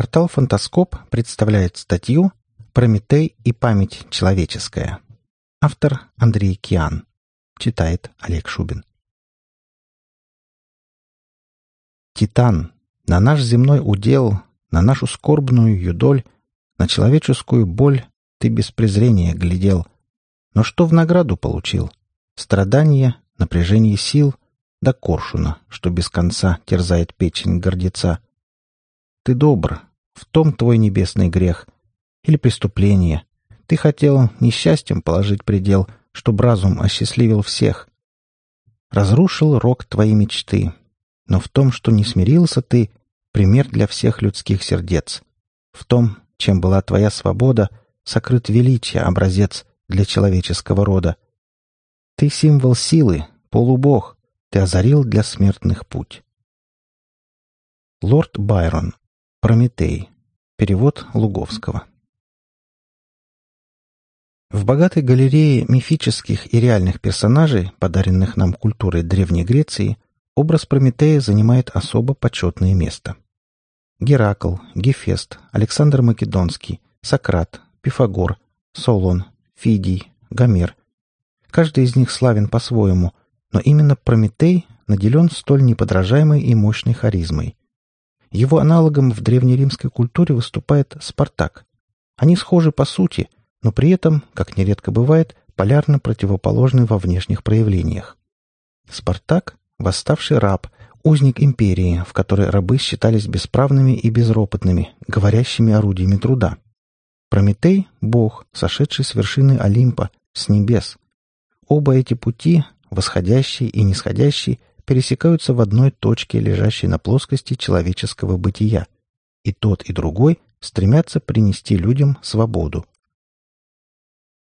Портал «Фантаскоп» представляет статью «Прометей и память человеческая». Автор Андрей Киан. Читает Олег Шубин. Титан, на наш земной удел, на нашу скорбную юдоль, на человеческую боль ты без презрения глядел. Но что в награду получил? Страдания, напряжение сил, да коршуна, что без конца терзает печень гордеца — ты добр. В том твой небесный грех. Или преступление. Ты хотел несчастьем положить предел, чтоб разум осчастливил всех. Разрушил рок твои мечты. Но в том, что не смирился ты, пример для всех людских сердец. В том, чем была твоя свобода, сокрыт величие, образец для человеческого рода. Ты символ силы, полубог, ты озарил для смертных путь. Лорд Байрон Прометей. Перевод Луговского. В богатой галерее мифических и реальных персонажей, подаренных нам культурой Древней Греции, образ Прометея занимает особо почетное место. Геракл, Гефест, Александр Македонский, Сократ, Пифагор, Солон, Фидий, Гомер. Каждый из них славен по-своему, но именно Прометей наделен столь неподражаемой и мощной харизмой. Его аналогом в древнеримской культуре выступает Спартак. Они схожи по сути, но при этом, как нередко бывает, полярно противоположны во внешних проявлениях. Спартак — восставший раб, узник империи, в которой рабы считались бесправными и безропотными, говорящими орудиями труда. Прометей — бог, сошедший с вершины Олимпа, с небес. Оба эти пути, восходящий и нисходящий, пересекаются в одной точке, лежащей на плоскости человеческого бытия, и тот, и другой стремятся принести людям свободу.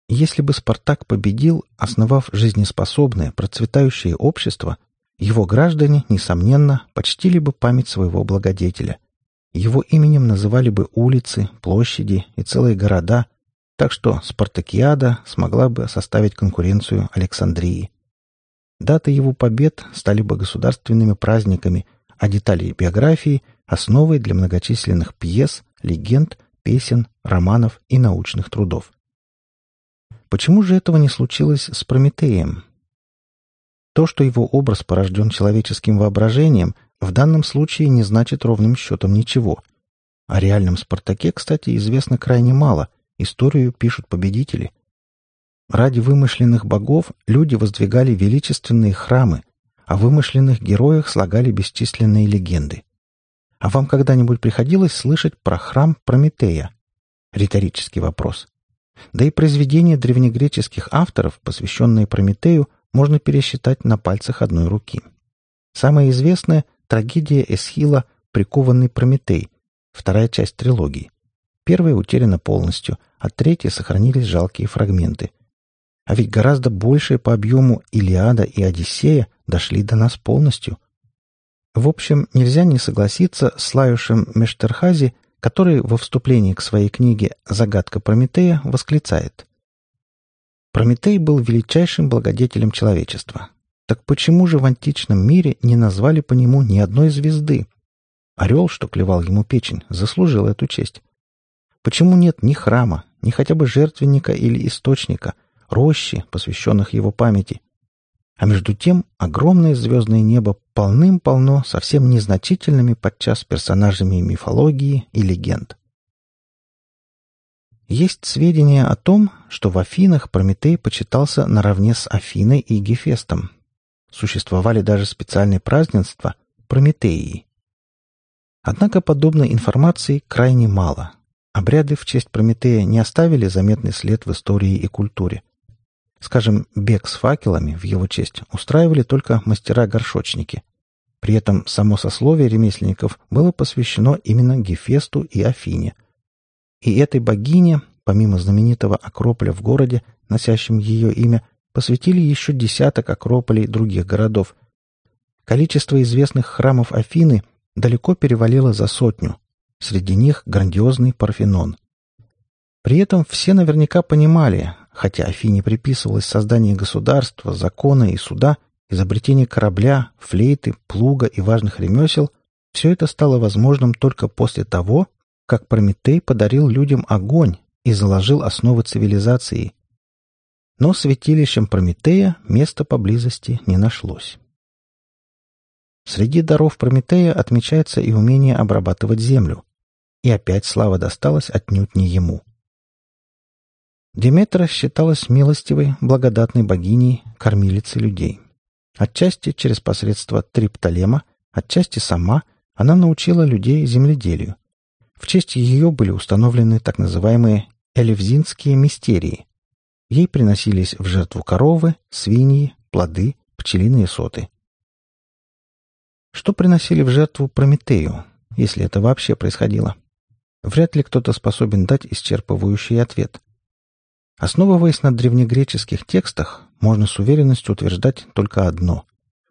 Если бы Спартак победил, основав жизнеспособное, процветающее общество, его граждане, несомненно, почтили бы память своего благодетеля. Его именем называли бы улицы, площади и целые города, так что Спартакиада смогла бы составить конкуренцию Александрии. Даты его побед стали бы государственными праздниками, а детали биографии — основой для многочисленных пьес, легенд, песен, романов и научных трудов. Почему же этого не случилось с Прометеем? То, что его образ порожден человеческим воображением, в данном случае не значит ровным счетом ничего. О реальном Спартаке, кстати, известно крайне мало, историю пишут победители. Ради вымышленных богов люди воздвигали величественные храмы, а вымышленных героях слагали бесчисленные легенды. А вам когда-нибудь приходилось слышать про храм Прометея? Риторический вопрос. Да и произведения древнегреческих авторов, посвященные Прометею, можно пересчитать на пальцах одной руки. Самая известная — трагедия Эсхила «Прикованный Прометей», вторая часть трилогии. Первая утеряна полностью, а третья сохранились жалкие фрагменты. А ведь гораздо большие по объему Илиада и Одиссея дошли до нас полностью. В общем, нельзя не согласиться с Лаюшем Мештерхази, который во вступлении к своей книге «Загадка Прометея» восклицает. Прометей был величайшим благодетелем человечества. Так почему же в античном мире не назвали по нему ни одной звезды? Орел, что клевал ему печень, заслужил эту честь. Почему нет ни храма, ни хотя бы жертвенника или источника – рощи, посвященных его памяти. А между тем огромное звездное небо полным-полно совсем незначительными подчас персонажами мифологии и легенд. Есть сведения о том, что в Афинах Прометей почитался наравне с Афиной и Гефестом. Существовали даже специальные празднества – Прометеи. Однако подобной информации крайне мало. Обряды в честь Прометея не оставили заметный след в истории и культуре. Скажем, бег с факелами в его честь устраивали только мастера-горшочники. При этом само сословие ремесленников было посвящено именно Гефесту и Афине. И этой богине, помимо знаменитого Акрополя в городе, носящем ее имя, посвятили еще десяток акрополей других городов. Количество известных храмов Афины далеко перевалило за сотню. Среди них грандиозный Парфенон. При этом все наверняка понимали, Хотя Афине приписывалось создание государства, закона и суда, изобретение корабля, флейты, плуга и важных ремесел, все это стало возможным только после того, как Прометей подарил людям огонь и заложил основы цивилизации. Но святилищем Прометея места поблизости не нашлось. Среди даров Прометея отмечается и умение обрабатывать землю. И опять слава досталась отнюдь не ему. Деметра считалась милостивой, благодатной богиней, кормилицей людей. Отчасти через посредство Триптолема, отчасти сама она научила людей земледелию. В честь ее были установлены так называемые элевзинские мистерии. Ей приносились в жертву коровы, свиньи, плоды, пчелиные соты. Что приносили в жертву Прометею, если это вообще происходило? Вряд ли кто-то способен дать исчерпывающий ответ. Основываясь на древнегреческих текстах, можно с уверенностью утверждать только одно.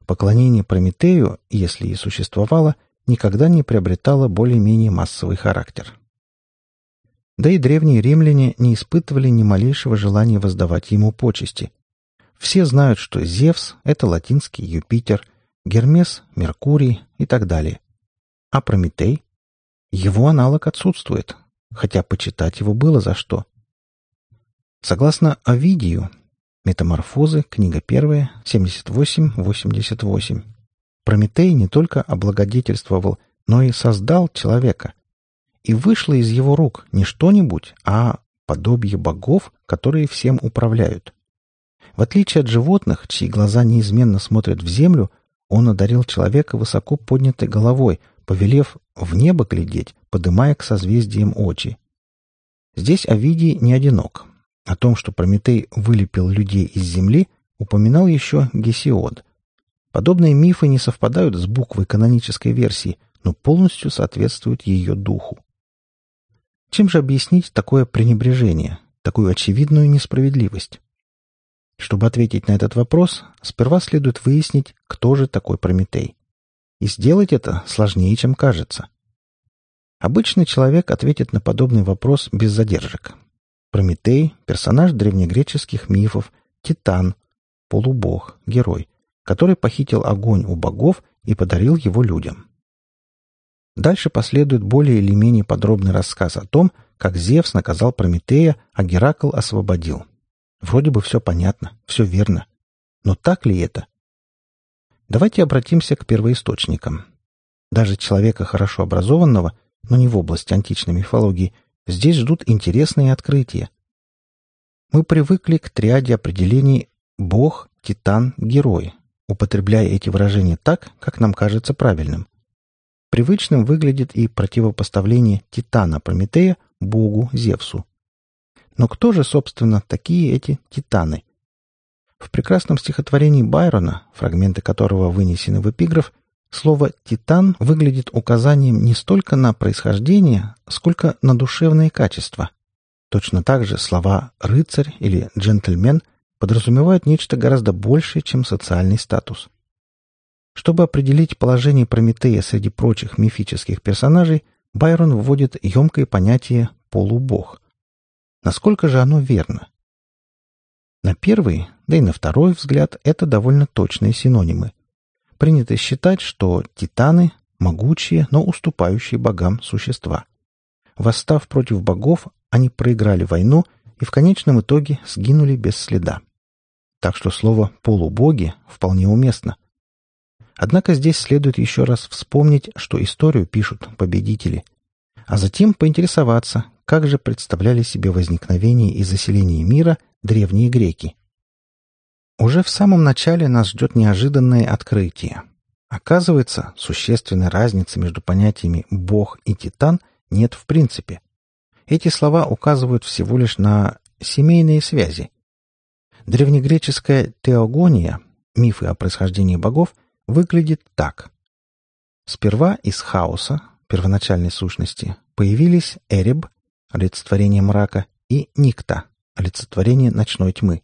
Поклонение Прометею, если и существовало, никогда не приобретало более-менее массовый характер. Да и древние римляне не испытывали ни малейшего желания воздавать ему почести. Все знают, что Зевс — это латинский Юпитер, Гермес — Меркурий и так далее. А Прометей? Его аналог отсутствует, хотя почитать его было за что. Согласно Овидию, Метаморфозы, книга 1, 78-88. Прометей не только облагодетельствовал, но и создал человека. И вышло из его рук не что-нибудь, а подобие богов, которые всем управляют. В отличие от животных, чьи глаза неизменно смотрят в землю, он одарил человека высоко поднятой головой, повелев в небо глядеть, подымая к созвездиям очи. Здесь Овидий не одинок. О том, что Прометей вылепил людей из земли, упоминал еще Гесиод. Подобные мифы не совпадают с буквой канонической версии, но полностью соответствуют ее духу. Чем же объяснить такое пренебрежение, такую очевидную несправедливость? Чтобы ответить на этот вопрос, сперва следует выяснить, кто же такой Прометей. И сделать это сложнее, чем кажется. Обычный человек ответит на подобный вопрос без задержек. Прометей — персонаж древнегреческих мифов, титан, полубог, герой, который похитил огонь у богов и подарил его людям. Дальше последует более или менее подробный рассказ о том, как Зевс наказал Прометея, а Геракл освободил. Вроде бы все понятно, все верно. Но так ли это? Давайте обратимся к первоисточникам. Даже человека хорошо образованного, но не в области античной мифологии – Здесь ждут интересные открытия. Мы привыкли к триаде определений «бог», «титан», «герой», употребляя эти выражения так, как нам кажется правильным. Привычным выглядит и противопоставление Титана Прометея богу Зевсу. Но кто же, собственно, такие эти титаны? В прекрасном стихотворении Байрона, фрагменты которого вынесены в эпиграф, Слово «титан» выглядит указанием не столько на происхождение, сколько на душевные качества. Точно так же слова «рыцарь» или «джентльмен» подразумевают нечто гораздо большее, чем социальный статус. Чтобы определить положение Прометея среди прочих мифических персонажей, Байрон вводит емкое понятие «полубог». Насколько же оно верно? На первый, да и на второй взгляд это довольно точные синонимы. Принято считать, что титаны – могучие, но уступающие богам существа. Восстав против богов, они проиграли войну и в конечном итоге сгинули без следа. Так что слово «полубоги» вполне уместно. Однако здесь следует еще раз вспомнить, что историю пишут победители, а затем поинтересоваться, как же представляли себе возникновение и заселение мира древние греки. Уже в самом начале нас ждет неожиданное открытие. Оказывается, существенной разницы между понятиями «бог» и «титан» нет в принципе. Эти слова указывают всего лишь на семейные связи. Древнегреческая теогония, мифы о происхождении богов, выглядит так. Сперва из хаоса, первоначальной сущности, появились Эреб, олицетворение мрака, и Никта, олицетворение ночной тьмы,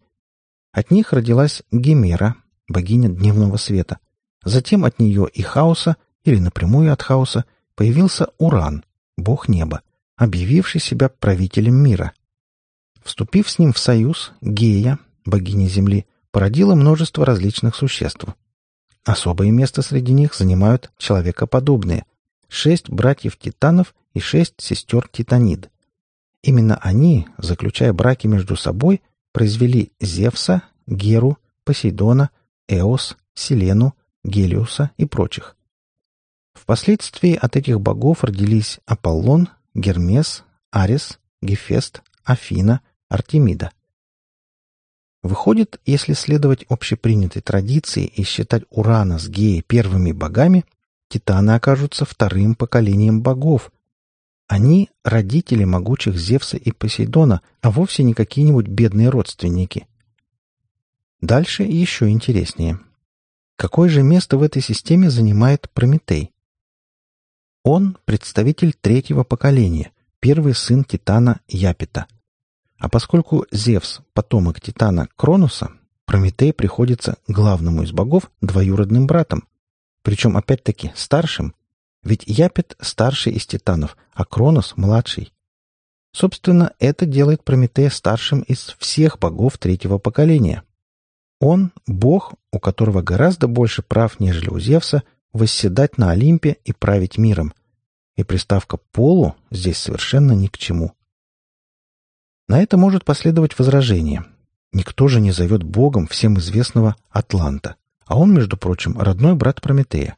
от них родилась Гемера, богиня дневного света. Затем от нее и хаоса, или напрямую от хаоса, появился Уран, бог неба, объявивший себя правителем мира. Вступив с ним в союз, Гея, богиня Земли, породила множество различных существ. Особое место среди них занимают человекоподобные, шесть братьев-титанов и шесть сестер-титанид. Именно они, заключая браки между собой, произвели Зевса, Геру, Посейдона, Эос, Селену, Гелиуса и прочих. Впоследствии от этих богов родились Аполлон, Гермес, Арес, Гефест, Афина, Артемида. Выходит, если следовать общепринятой традиции и считать Урана с Геей первыми богами, титаны окажутся вторым поколением богов. Они — родители могучих Зевса и Посейдона, а вовсе не какие-нибудь бедные родственники. Дальше еще интереснее. Какое же место в этой системе занимает Прометей? Он — представитель третьего поколения, первый сын Титана Япита. А поскольку Зевс — потомок Титана Кронуса, Прометей приходится главному из богов двоюродным братом. Причем, опять-таки, старшим. Ведь Япет — старший из Титанов, а Кронос — младший. Собственно, это делает Прометея старшим из всех богов третьего поколения. Он — бог, у которого гораздо больше прав, нежели у Зевса, восседать на Олимпе и править миром. И приставка «полу» здесь совершенно ни к чему. На это может последовать возражение. Никто же не зовет богом всем известного Атланта, а он, между прочим, родной брат Прометея.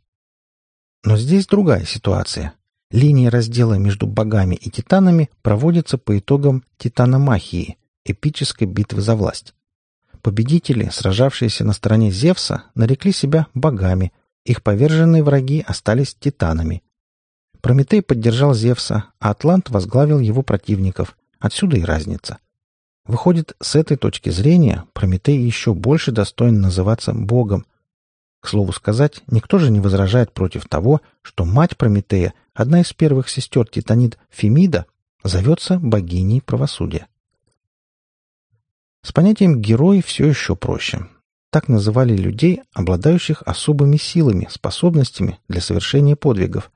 Но здесь другая ситуация. Линия раздела между богами и титанами проводится по итогам титаномахии, эпической битвы за власть. Победители, сражавшиеся на стороне Зевса, нарекли себя богами, их поверженные враги остались титанами. Прометей поддержал Зевса, а Атлант возглавил его противников. Отсюда и разница. Выходит, с этой точки зрения Прометей еще больше достоин называться богом. К слову сказать, никто же не возражает против того, что мать Прометея, одна из первых сестер Титанид Фемида, зовется богиней правосудия. С понятием «герой» все еще проще. Так называли людей, обладающих особыми силами, способностями для совершения подвигов.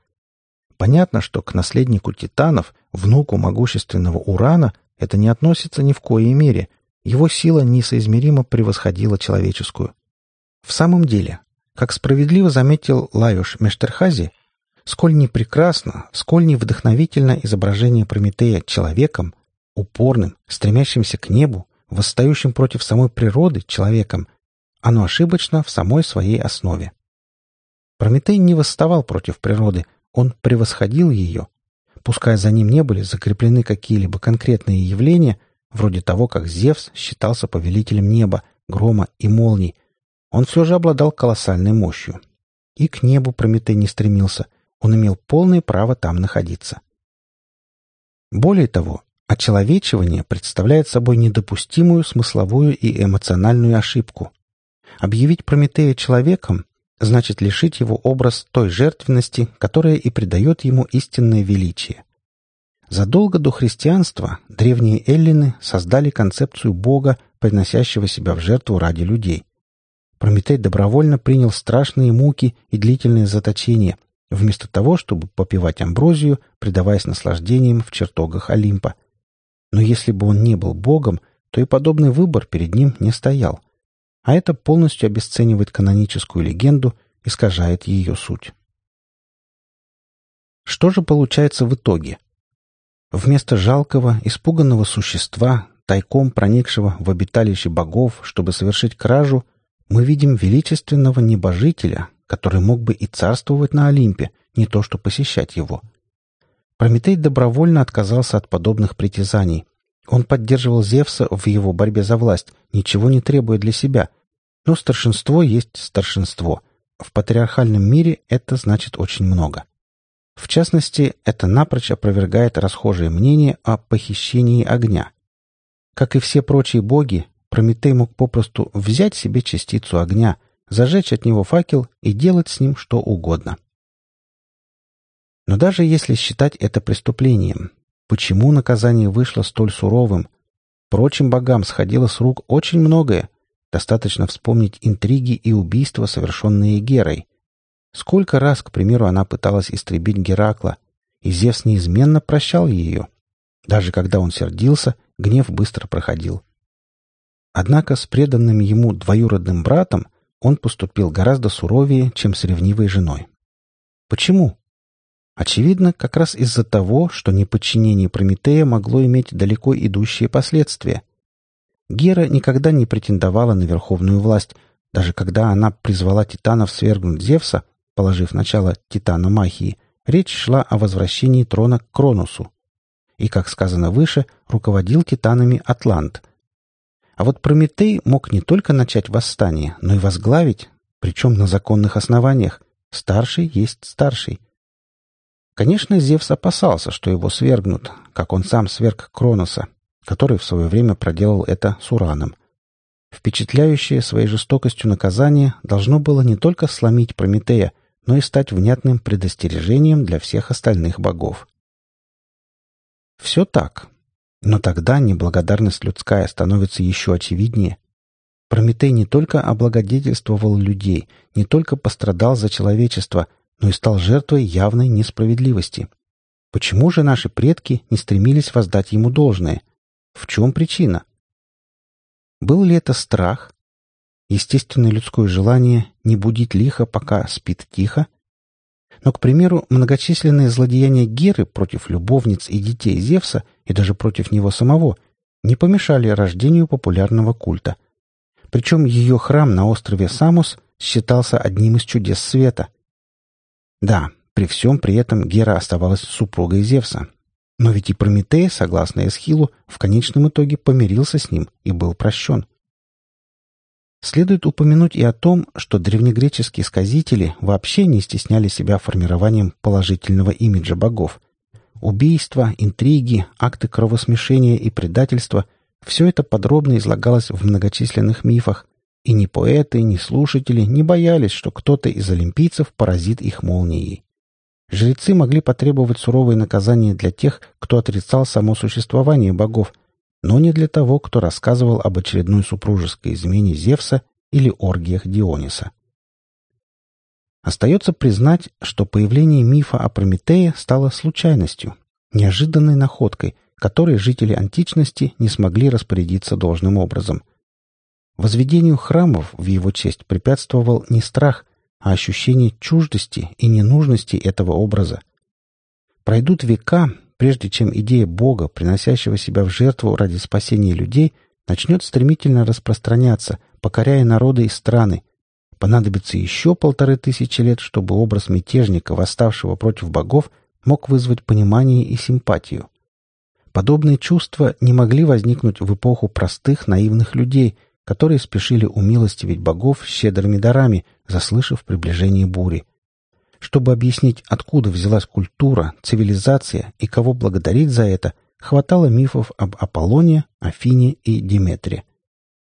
Понятно, что к наследнику титанов, внуку могущественного Урана, это не относится ни в коей мере. Его сила несоизмеримо превосходила человеческую. В самом деле, как справедливо заметил Лайош Мештерхази, сколь не прекрасно, сколь не вдохновительно изображение Прометея человеком, упорным, стремящимся к небу, восстающим против самой природы человеком, оно ошибочно в самой своей основе. Прометей не восставал против природы, он превосходил ее. Пускай за ним не были закреплены какие-либо конкретные явления, вроде того, как Зевс считался повелителем неба, грома и молний, он все же обладал колоссальной мощью. И к небу Прометей не стремился, он имел полное право там находиться. Более того, Очеловечивание представляет собой недопустимую смысловую и эмоциональную ошибку. Объявить Прометея человеком значит лишить его образ той жертвенности, которая и придает ему истинное величие. Задолго до христианства древние эллины создали концепцию Бога, приносящего себя в жертву ради людей. Прометей добровольно принял страшные муки и длительное заточение, вместо того, чтобы попивать амброзию, предаваясь наслаждениям в чертогах Олимпа – но если бы он не был Богом, то и подобный выбор перед ним не стоял. А это полностью обесценивает каноническую легенду, искажает ее суть. Что же получается в итоге? Вместо жалкого, испуганного существа, тайком проникшего в обиталище богов, чтобы совершить кражу, мы видим величественного небожителя, который мог бы и царствовать на Олимпе, не то что посещать его — Прометей добровольно отказался от подобных притязаний. Он поддерживал Зевса в его борьбе за власть, ничего не требуя для себя. Но старшинство есть старшинство. В патриархальном мире это значит очень много. В частности, это напрочь опровергает расхожее мнение о похищении огня. Как и все прочие боги, Прометей мог попросту взять себе частицу огня, зажечь от него факел и делать с ним что угодно. Но даже если считать это преступлением, почему наказание вышло столь суровым? Прочим богам сходило с рук очень многое. Достаточно вспомнить интриги и убийства, совершенные Герой. Сколько раз, к примеру, она пыталась истребить Геракла, и Зевс неизменно прощал ее. Даже когда он сердился, гнев быстро проходил. Однако с преданным ему двоюродным братом он поступил гораздо суровее, чем с ревнивой женой. Почему? Очевидно, как раз из-за того, что неподчинение Прометея могло иметь далеко идущие последствия. Гера никогда не претендовала на верховную власть, даже когда она призвала титанов свергнуть Зевса, положив начало титаномахии, речь шла о возвращении трона к Кронусу. И, как сказано выше, руководил титанами Атлант. А вот Прометей мог не только начать восстание, но и возглавить, причем на законных основаниях. Старший есть старший. Конечно, Зевс опасался, что его свергнут, как он сам сверг Кроноса, который в свое время проделал это с Ураном. Впечатляющее своей жестокостью наказание должно было не только сломить Прометея, но и стать внятным предостережением для всех остальных богов. Все так. Но тогда неблагодарность людская становится еще очевиднее. Прометей не только облагодетельствовал людей, не только пострадал за человечество, но и стал жертвой явной несправедливости. Почему же наши предки не стремились воздать ему должное? В чем причина? Был ли это страх? Естественное людское желание не будить лихо, пока спит тихо? Но, к примеру, многочисленные злодеяния Геры против любовниц и детей Зевса и даже против него самого не помешали рождению популярного культа. Причем ее храм на острове Самус считался одним из чудес света. Да, при всем при этом Гера оставалась супругой Зевса, но ведь и Прометей, согласно Эсхилу, в конечном итоге помирился с ним и был прощен. Следует упомянуть и о том, что древнегреческие сказители вообще не стесняли себя формированием положительного имиджа богов. Убийства, интриги, акты кровосмешения и предательства – все это подробно излагалось в многочисленных мифах, и ни поэты, ни слушатели не боялись, что кто-то из олимпийцев поразит их молнией. Жрецы могли потребовать суровые наказания для тех, кто отрицал само существование богов, но не для того, кто рассказывал об очередной супружеской измене Зевса или оргиях Диониса. Остается признать, что появление мифа о Прометее стало случайностью, неожиданной находкой, которой жители античности не смогли распорядиться должным образом. Возведению храмов в его честь препятствовал не страх, а ощущение чуждости и ненужности этого образа. Пройдут века, прежде чем идея Бога, приносящего себя в жертву ради спасения людей, начнет стремительно распространяться, покоряя народы и страны. Понадобится еще полторы тысячи лет, чтобы образ мятежника, восставшего против богов, мог вызвать понимание и симпатию. Подобные чувства не могли возникнуть в эпоху простых наивных людей – которые спешили умилостивить богов щедрыми дарами, заслышав приближение бури. Чтобы объяснить, откуда взялась культура, цивилизация и кого благодарить за это, хватало мифов об Аполлоне, Афине и Диметре.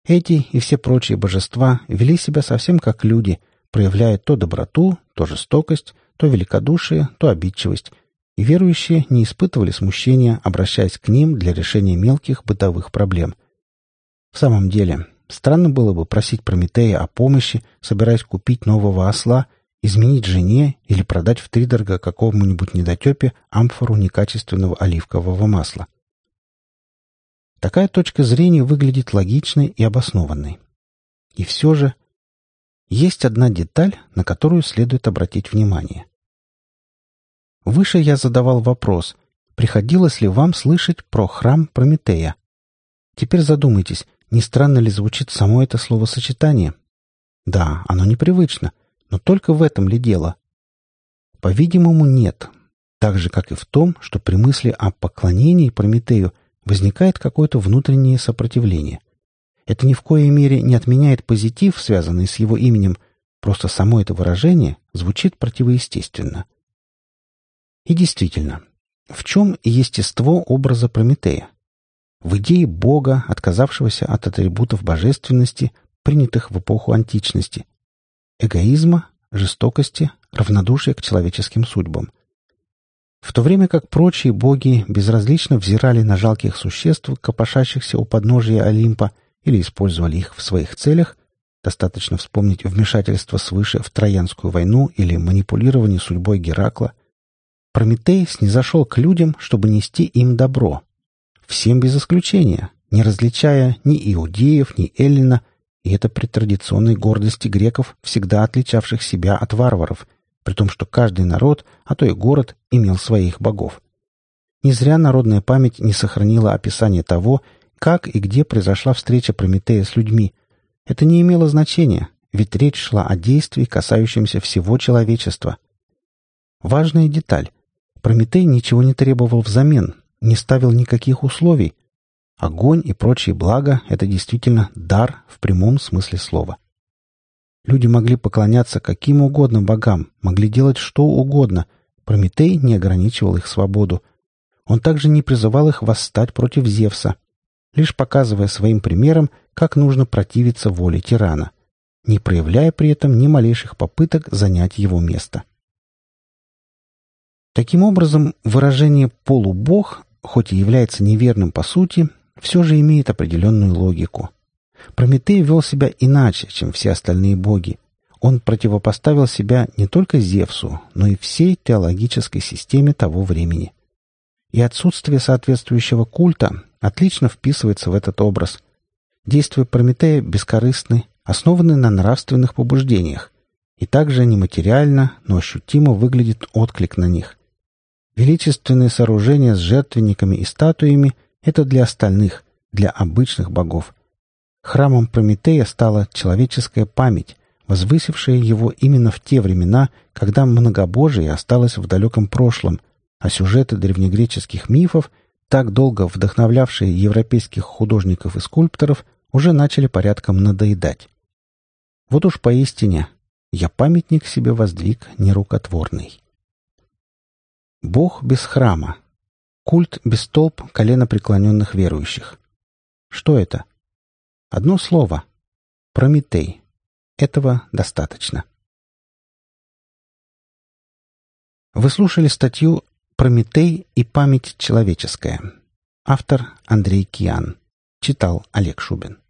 Эти и все прочие божества вели себя совсем как люди, проявляя то доброту, то жестокость, то великодушие, то обидчивость, и верующие не испытывали смущения, обращаясь к ним для решения мелких бытовых проблем. В самом деле, Странно было бы просить Прометея о помощи, собираясь купить нового осла, изменить жене или продать втридорога какому-нибудь недотепе амфору некачественного оливкового масла. Такая точка зрения выглядит логичной и обоснованной. И все же есть одна деталь, на которую следует обратить внимание. Выше я задавал вопрос, приходилось ли вам слышать про храм Прометея. Теперь задумайтесь, не странно ли звучит само это словосочетание? Да, оно непривычно, но только в этом ли дело? По-видимому, нет. Так же, как и в том, что при мысли о поклонении Прометею возникает какое-то внутреннее сопротивление. Это ни в коей мере не отменяет позитив, связанный с его именем, просто само это выражение звучит противоестественно. И действительно, в чем естество образа Прометея? в идее Бога, отказавшегося от атрибутов божественности, принятых в эпоху античности, эгоизма, жестокости, равнодушия к человеческим судьбам. В то время как прочие боги безразлично взирали на жалких существ, копошащихся у подножия Олимпа, или использовали их в своих целях, достаточно вспомнить вмешательство свыше в Троянскую войну или манипулирование судьбой Геракла, Прометей снизошел к людям, чтобы нести им добро, Всем без исключения, не различая ни иудеев, ни эллина, и это при традиционной гордости греков, всегда отличавших себя от варваров, при том, что каждый народ, а то и город, имел своих богов. Не зря народная память не сохранила описание того, как и где произошла встреча Прометея с людьми. Это не имело значения, ведь речь шла о действии, касающемся всего человечества. Важная деталь. Прометей ничего не требовал взамен, не ставил никаких условий. Огонь и прочие блага — это действительно дар в прямом смысле слова. Люди могли поклоняться каким угодно богам, могли делать что угодно. Прометей не ограничивал их свободу. Он также не призывал их восстать против Зевса, лишь показывая своим примером, как нужно противиться воле тирана, не проявляя при этом ни малейших попыток занять его место. Таким образом, выражение «полубог», хоть и является неверным по сути, все же имеет определенную логику – Прометей вел себя иначе, чем все остальные боги. Он противопоставил себя не только Зевсу, но и всей теологической системе того времени. И отсутствие соответствующего культа отлично вписывается в этот образ. Действия Прометея бескорыстны, основаны на нравственных побуждениях, и также нематериально, но ощутимо выглядит отклик на них. Величественные сооружения с жертвенниками и статуями — это для остальных, для обычных богов – Храмом Прометея стала человеческая память, возвысившая его именно в те времена, когда многобожие осталось в далеком прошлом, а сюжеты древнегреческих мифов, так долго вдохновлявшие европейских художников и скульпторов, уже начали порядком надоедать. Вот уж поистине, я памятник себе воздвиг нерукотворный. Бог без храма. Культ без толп коленопреклоненных верующих. Что это? Одно слово. Прометей. Этого достаточно. Вы слушали статью «Прометей и память человеческая». Автор Андрей Киан. Читал Олег Шубин.